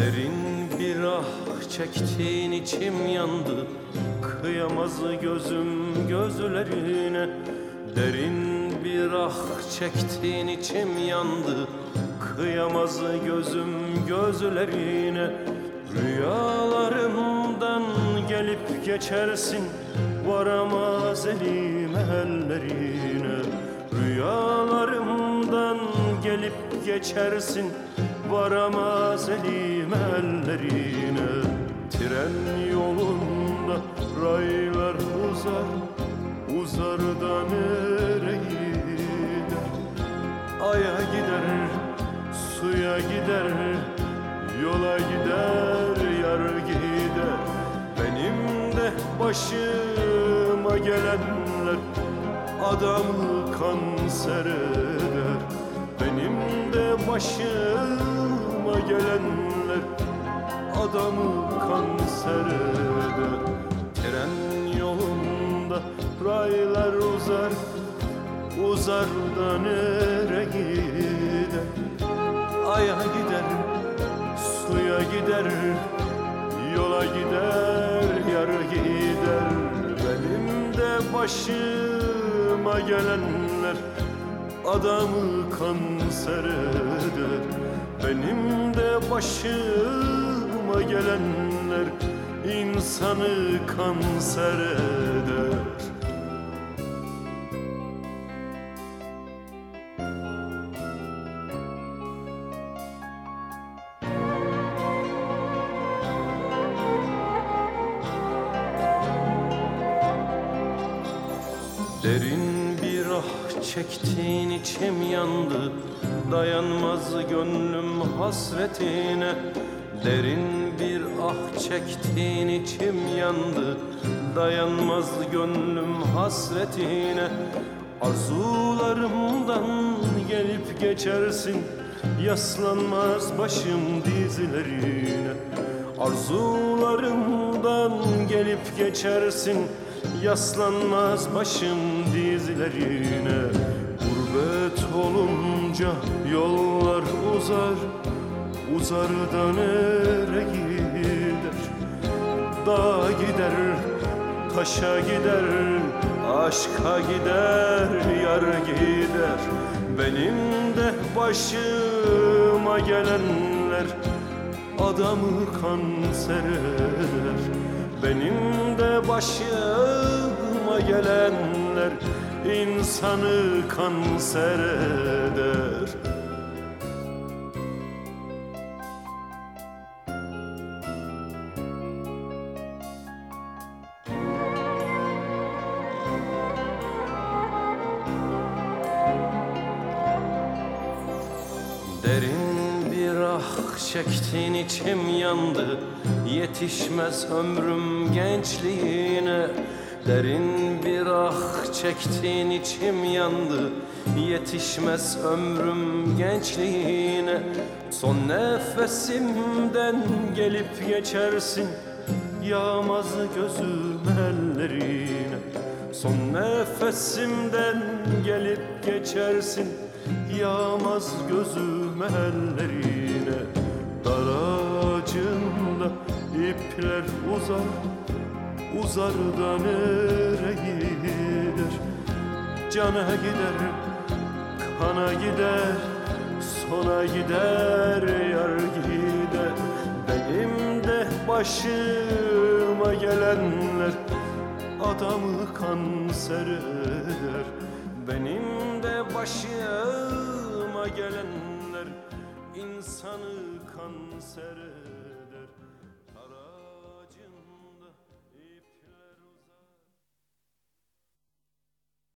Derin bir ah çektiğin içim yandı. Kıyamaz gözüm gözlerine. Derin bir ah çektiğin içim yandı. Kıyamaz gözüm gözlerine. Rüyalarımdan gelip geçersin Varamaz elim ellerine. Rüyalarımdan gelip geçersin Varamaz elim ellerine. Tren yolunda raylar uzar Uzar da nereye gider Aya gider, suya gider Yola gider, yar gider. Benim de başıma gelenler Adamı kanser eder. Benim de başıma gelenler Adamı kanser eder Tren yolunda raylar uzar Uzar da nereye gider? Aya gider, suya gider Yola gider, yar gider. Benim de başıma gelenler Adamı kanser eder Benim de başıma gelenler insanı kanser eder Derin çektiğin içim yandı Dayanmaz gönlüm hasretine. Derin bir ah çektiğin içim yandı Dayanmaz gönlüm hasretine. Arzularımdan gelip geçersin Yaslanmaz başım dizlerine Arzularımdan gelip geçersin Yaslanmaz başım dizlerine. Gurbet olunca yollar uzar Uzar da nereye gider? Dağa gider, taşa gider Aşka gider, yar gider. Benim de başıma gelenler Adamı kanser eder Benim de başıma gelenler insanı kanser eder bir ah çektin içim yandı. Yetişmez ömrüm gençliğine. Derin bir ah çektin içim yandı. Yetişmez ömrüm gençliğine. Son nefesimden gelip geçersin Yağmaz gözüm ellerine. Son nefesimden gelip geçersin Yağmaz gözüm ellerine Dar ağacında ipler uzar Uzar da nereye gider? Cana gider, kana gider Sona gider, yar gider. Benim de başıma gelenler Adamı kanser eder. Benim de başıma gelenler insanı kanser